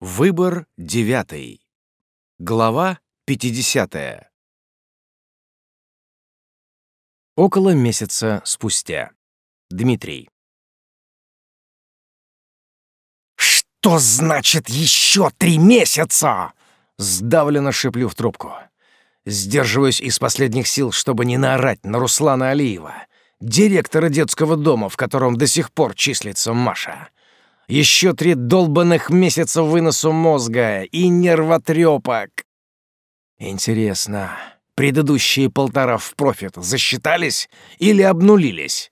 Выбор девятый. Глава 50. Около месяца спустя. Дмитрий. «Что значит еще три месяца?» — сдавленно шиплю в трубку. Сдерживаюсь из последних сил, чтобы не наорать на Руслана Алиева, директора детского дома, в котором до сих пор числится Маша. Еще три долбанных месяца выносу мозга и нервотрепок. Интересно, предыдущие полтора в профит засчитались или обнулились?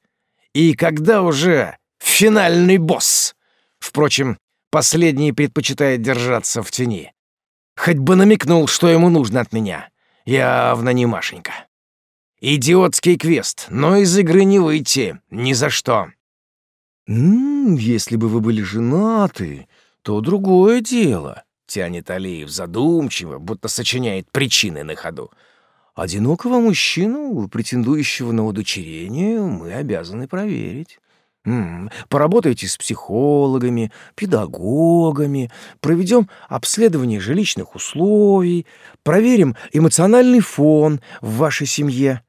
И когда уже финальный босс? Впрочем, последний предпочитает держаться в тени. Хоть бы намекнул, что ему нужно от меня. Явно не Машенька. Идиотский квест, но из игры не выйти, ни за что. «М-м, если бы вы были женаты, то другое дело», — тянет Алиев задумчиво, будто сочиняет причины на ходу. «Одинокого мужчину, претендующего на удочерение, мы обязаны проверить». М поработайте с психологами, педагогами, проведем обследование жилищных условий, проверим эмоциональный фон в вашей семье.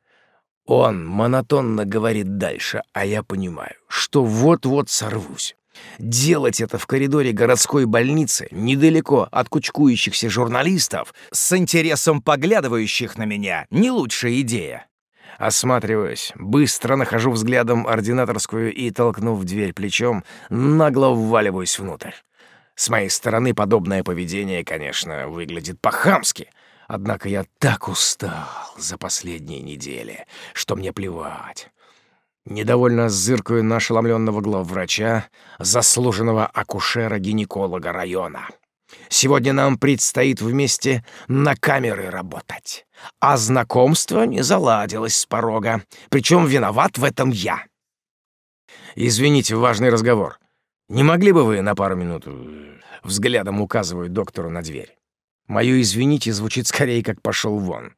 Он монотонно говорит дальше, а я понимаю, что вот-вот сорвусь. Делать это в коридоре городской больницы, недалеко от кучкующихся журналистов, с интересом поглядывающих на меня, не лучшая идея. Осматриваюсь, быстро нахожу взглядом ординаторскую и, толкнув дверь плечом, нагло вваливаюсь внутрь. С моей стороны подобное поведение, конечно, выглядит по-хамски, Однако я так устал за последние недели, что мне плевать. Недовольно зыркаю на ошеломленного главврача, заслуженного акушера-гинеколога района. Сегодня нам предстоит вместе на камеры работать. А знакомство не заладилось с порога. Причем виноват в этом я. Извините, важный разговор. Не могли бы вы на пару минут... Э, взглядом указываю доктору на дверь. Мое «извините» звучит скорее как «пошел вон».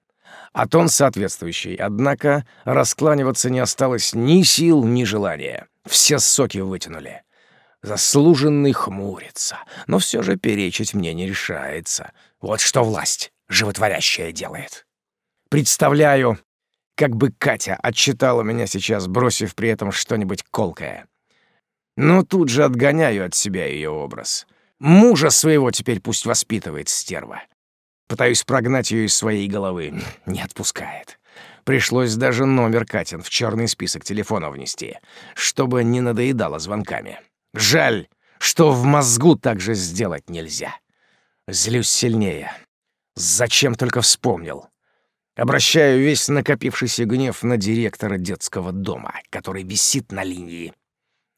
А тон соответствующий, однако раскланиваться не осталось ни сил, ни желания. Все соки вытянули. Заслуженный хмурится, но все же перечить мне не решается. Вот что власть животворящая делает. Представляю, как бы Катя отчитала меня сейчас, бросив при этом что-нибудь колкое. Но тут же отгоняю от себя ее образ — Мужа своего теперь пусть воспитывает стерва. Пытаюсь прогнать ее из своей головы. Не отпускает. Пришлось даже номер Катин в черный список телефона внести, чтобы не надоедала звонками. Жаль, что в мозгу так же сделать нельзя. Злюсь сильнее. Зачем только вспомнил. Обращаю весь накопившийся гнев на директора детского дома, который висит на линии.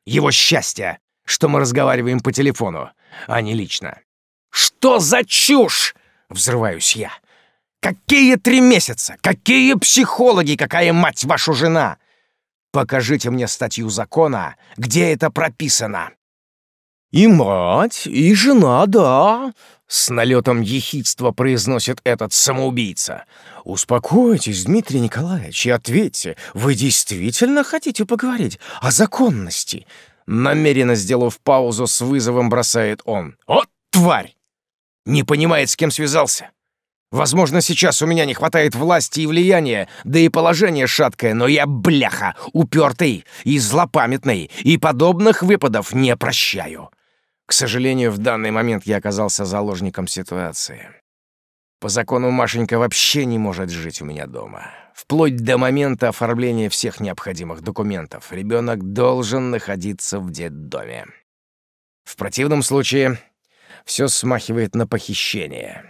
Его счастье, что мы разговариваем по телефону, а не лично. «Что за чушь?» — взрываюсь я. «Какие три месяца? Какие психологи? Какая, мать вашу, жена? Покажите мне статью закона, где это прописано». «И мать, и жена, да», — с налетом ехидства произносит этот самоубийца. «Успокойтесь, Дмитрий Николаевич, и ответьте, вы действительно хотите поговорить о законности?» Намеренно сделав паузу, с вызовом бросает он. «От тварь! Не понимает, с кем связался. Возможно, сейчас у меня не хватает власти и влияния, да и положение шаткое, но я, бляха, упертый и злопамятный, и подобных выпадов не прощаю». К сожалению, в данный момент я оказался заложником ситуации. По закону Машенька вообще не может жить у меня дома. Вплоть до момента оформления всех необходимых документов ребенок должен находиться в детдоме. В противном случае все смахивает на похищение.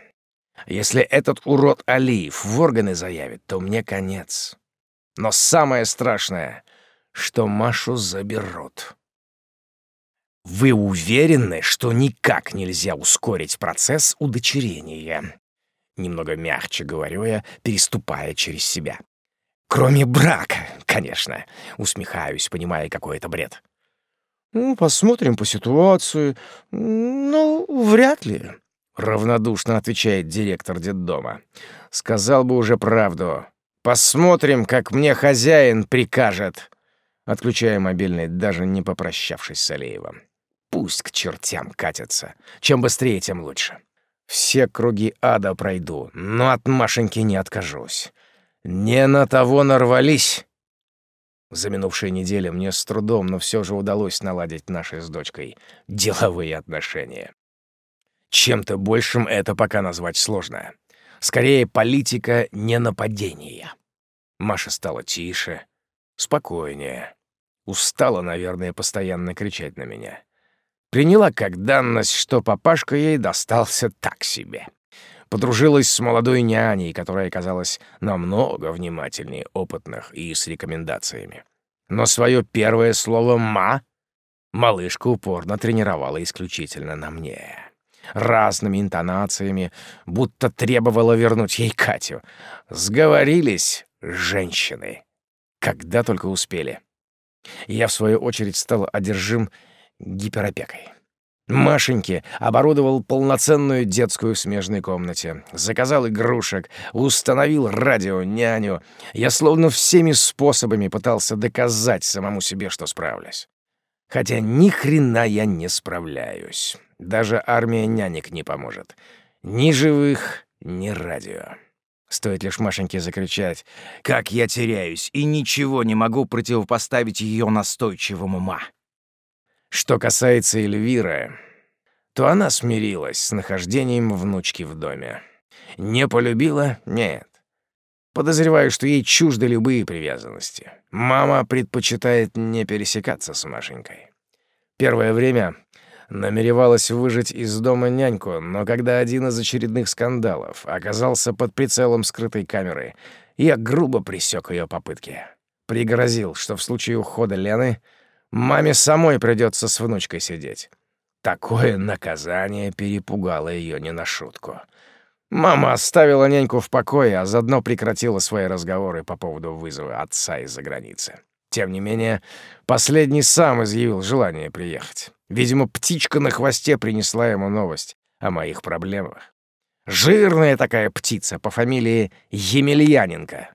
Если этот урод Алиев в органы заявит, то мне конец. Но самое страшное, что Машу заберут. Вы уверены, что никак нельзя ускорить процесс удочерения? Немного мягче говорю я, переступая через себя. Кроме брака, конечно. Усмехаюсь, понимая, какой это бред. Ну, посмотрим по ситуации. Ну, вряд ли. Равнодушно отвечает директор детдома. Сказал бы уже правду. Посмотрим, как мне хозяин прикажет. Отключая мобильный, даже не попрощавшись с Алеевым. Пусть к чертям катятся. Чем быстрее, тем лучше. Все круги ада пройду, но от Машеньки не откажусь. Не на того нарвались. За минувшие недели мне с трудом, но все же удалось наладить наши с дочкой деловые отношения. Чем-то большим это пока назвать сложно. Скорее, политика не нападения. Маша стала тише, спокойнее. Устала, наверное, постоянно кричать на меня. Приняла как данность, что папашка ей достался так себе. Подружилась с молодой няней, которая казалась намного внимательнее опытных и с рекомендациями. Но свое первое слово «ма» малышка упорно тренировала исключительно на мне. Разными интонациями, будто требовала вернуть ей Катю. Сговорились женщины. Когда только успели. Я, в свою очередь, стал одержим гиперопекой. Машеньке оборудовал полноценную детскую в смежной комнате, заказал игрушек, установил радио, няню. Я словно всеми способами пытался доказать самому себе, что справлюсь. Хотя ни хрена я не справляюсь. Даже армия нянек не поможет. Ни живых, ни радио. Стоит лишь Машеньке закричать «Как я теряюсь и ничего не могу противопоставить ее настойчивому ума!» Что касается Эльвиры, то она смирилась с нахождением внучки в доме. Не полюбила? Нет. Подозреваю, что ей чужды любые привязанности. Мама предпочитает не пересекаться с Машенькой. Первое время намеревалась выжить из дома няньку, но когда один из очередных скандалов оказался под прицелом скрытой камеры, я грубо пресек ее попытки. Пригрозил, что в случае ухода Лены — Маме самой придется с внучкой сидеть. Такое наказание перепугало ее не на шутку. Мама оставила няньку в покое, а заодно прекратила свои разговоры по поводу вызова отца из-за границы. Тем не менее, последний сам изъявил желание приехать. Видимо, птичка на хвосте принесла ему новость о моих проблемах. Жирная такая птица по фамилии Емельяненко,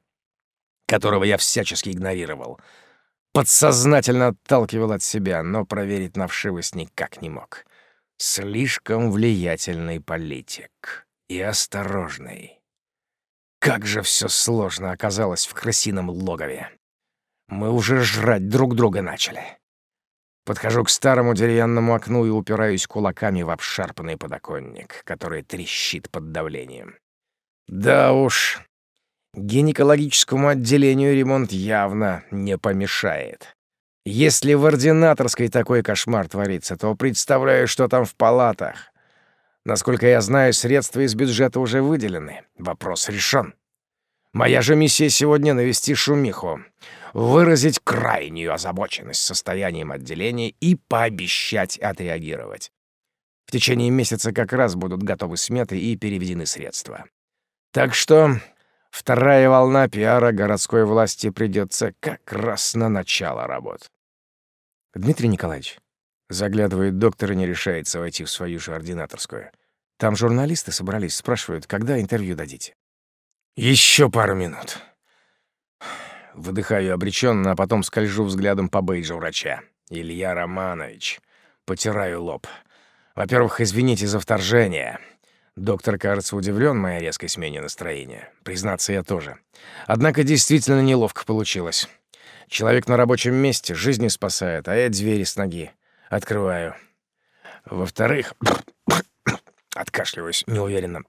которого я всячески игнорировал — подсознательно отталкивал от себя, но проверить на вшивость никак не мог. Слишком влиятельный политик и осторожный. Как же все сложно оказалось в крысином логове. Мы уже жрать друг друга начали. Подхожу к старому деревянному окну и упираюсь кулаками в обшарпанный подоконник, который трещит под давлением. Да уж, Гинекологическому отделению ремонт явно не помешает. Если в ординаторской такой кошмар творится, то представляю, что там в палатах. Насколько я знаю, средства из бюджета уже выделены. Вопрос решен. Моя же миссия сегодня — навести шумиху, выразить крайнюю озабоченность состоянием отделения и пообещать отреагировать. В течение месяца как раз будут готовы сметы и переведены средства. Так что Вторая волна пиара городской власти придется как раз на начало работ. Дмитрий Николаевич, заглядывает доктор и не решается войти в свою же ординаторскую. Там журналисты собрались, спрашивают, когда интервью дадите. Еще пару минут. Выдыхаю обреченно, а потом скольжу взглядом по бейджу врача. Илья Романович. Потираю лоб. Во-первых, извините за вторжение. Доктор, кажется, удивлен моей резкой смене настроения. Признаться, я тоже. Однако действительно неловко получилось. Человек на рабочем месте жизни спасает, а я двери с ноги открываю. Во-вторых, откашливаюсь неуверенно.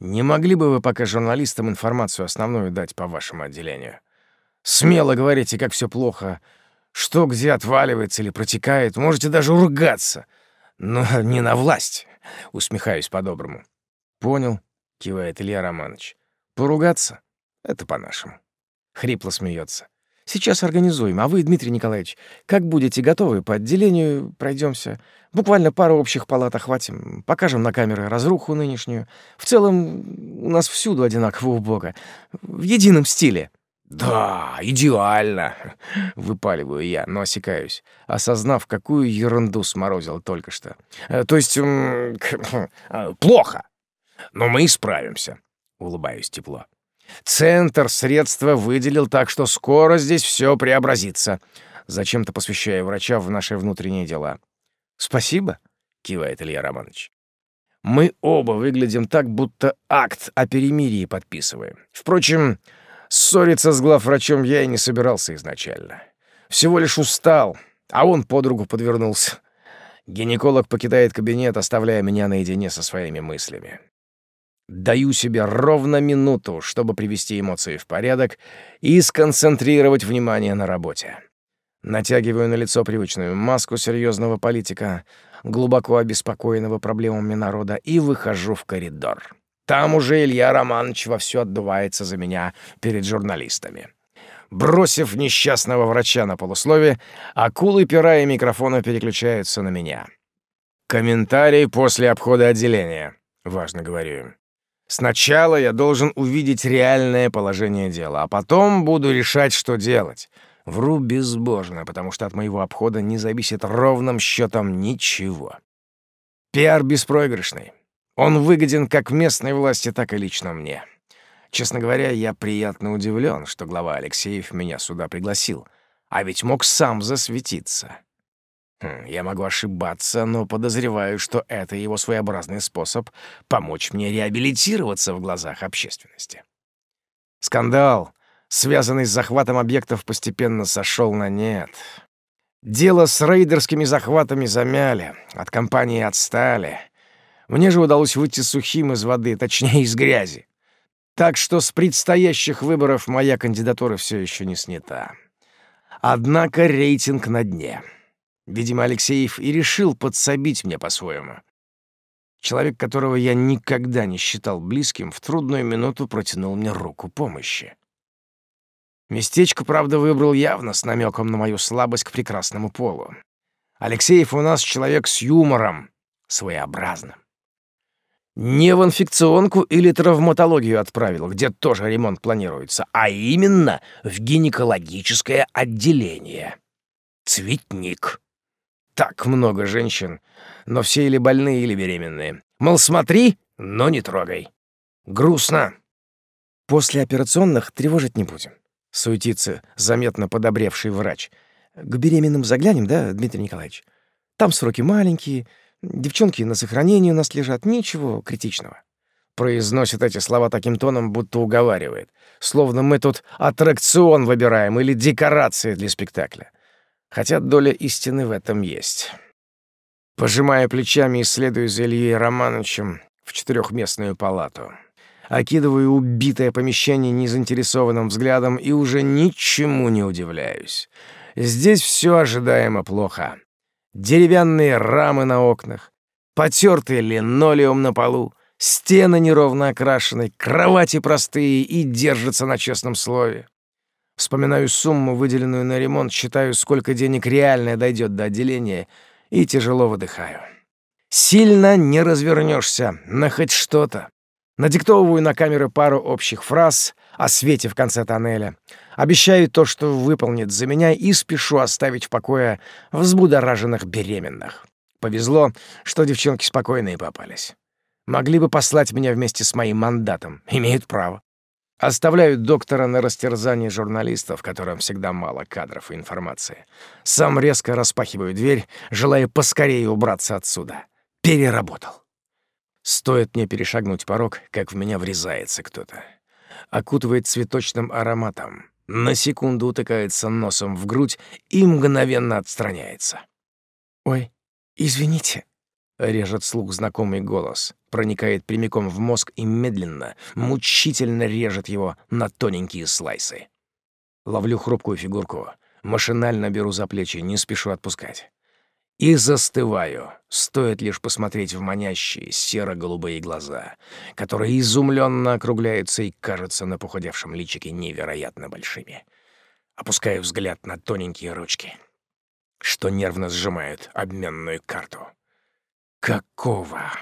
Не могли бы вы пока журналистам информацию основную дать по вашему отделению? Смело говорите, как все плохо, что где отваливается или протекает, можете даже ругаться, но не на власть. Усмехаюсь по-доброму. «Понял», — кивает Илья Романович. «Поругаться? Это по-нашему». Хрипло смеется. «Сейчас организуем, а вы, Дмитрий Николаевич, как будете готовы, по отделению пройдемся. Буквально пару общих палат охватим, покажем на камеры разруху нынешнюю. В целом у нас всюду одинаково убого, в едином стиле». «Да, идеально!» — выпаливаю я, но осекаюсь, осознав, какую ерунду сморозил только что. «Э, «То есть... Э, плохо! Но мы исправимся!» — улыбаюсь тепло. «Центр средства выделил, так что скоро здесь все преобразится!» Зачем-то посвящаю врача в наши внутренние дела. «Спасибо!» — кивает Илья Романович. «Мы оба выглядим так, будто акт о перемирии подписываем. Впрочем...» Ссориться с главврачом я и не собирался изначально. Всего лишь устал, а он подругу подвернулся. Гинеколог покидает кабинет, оставляя меня наедине со своими мыслями. Даю себе ровно минуту, чтобы привести эмоции в порядок и сконцентрировать внимание на работе. Натягиваю на лицо привычную маску серьезного политика, глубоко обеспокоенного проблемами народа, и выхожу в коридор. Там уже Илья Романович вовсю отдувается за меня перед журналистами. Бросив несчастного врача на полуслове, акулы пера и микрофона переключаются на меня. Комментарий после обхода отделения. Важно говорю им. Сначала я должен увидеть реальное положение дела, а потом буду решать, что делать. Вру безбожно, потому что от моего обхода не зависит ровным счетом ничего. Пиар беспроигрышный. Он выгоден как местной власти, так и лично мне. Честно говоря, я приятно удивлен, что глава Алексеев меня сюда пригласил, а ведь мог сам засветиться. Хм, я могу ошибаться, но подозреваю, что это его своеобразный способ помочь мне реабилитироваться в глазах общественности. Скандал, связанный с захватом объектов, постепенно сошел на нет. Дело с рейдерскими захватами замяли, от компании отстали — мне же удалось выйти сухим из воды, точнее, из грязи. Так что с предстоящих выборов моя кандидатура все еще не снята. Однако рейтинг на дне. Видимо, Алексеев и решил подсобить мне по-своему. Человек, которого я никогда не считал близким, в трудную минуту протянул мне руку помощи. Местечко, правда, выбрал явно с намеком на мою слабость к прекрасному полу. Алексеев у нас человек с юмором, своеобразным. Не в инфекционку или травматологию отправил, где тоже ремонт планируется, а именно в гинекологическое отделение. Цветник. Так много женщин, но все или больные, или беременные. Мол, смотри, но не трогай. Грустно. После операционных тревожить не будем. Суетится заметно подобревший врач. К беременным заглянем, да, Дмитрий Николаевич? Там сроки маленькие, Девчонки на сохранении у нас лежат, ничего критичного». Произносит эти слова таким тоном, будто уговаривает. Словно мы тут аттракцион выбираем или декорации для спектакля. Хотя доля истины в этом есть. Пожимая плечами, исследую за Ильей Романовичем в четырехместную палату. Окидываю убитое помещение незаинтересованным взглядом и уже ничему не удивляюсь. Здесь все ожидаемо плохо деревянные рамы на окнах, потертый линолеум на полу, стены неровно окрашены, кровати простые и держатся на честном слове. Вспоминаю сумму, выделенную на ремонт, считаю, сколько денег реально дойдет до отделения, и тяжело выдыхаю. Сильно не развернешься на хоть что-то. Надиктовываю на камеры пару общих фраз, о свете в конце тоннеля. Обещаю то, что выполнит за меня, и спешу оставить в покое взбудораженных беременных. Повезло, что девчонки спокойные попались. Могли бы послать меня вместе с моим мандатом. Имеют право. Оставляю доктора на растерзании журналистов, которым всегда мало кадров и информации. Сам резко распахиваю дверь, желая поскорее убраться отсюда. Переработал. Стоит мне перешагнуть порог, как в меня врезается кто-то окутывает цветочным ароматом, на секунду утыкается носом в грудь и мгновенно отстраняется. «Ой, извините», — режет слух знакомый голос, проникает прямиком в мозг и медленно, мучительно режет его на тоненькие слайсы. Ловлю хрупкую фигурку, машинально беру за плечи, не спешу отпускать. И застываю, стоит лишь посмотреть в манящие серо-голубые глаза, которые изумленно округляются и кажутся на похудевшем личике невероятно большими. Опускаю взгляд на тоненькие ручки, что нервно сжимают обменную карту. «Какого?»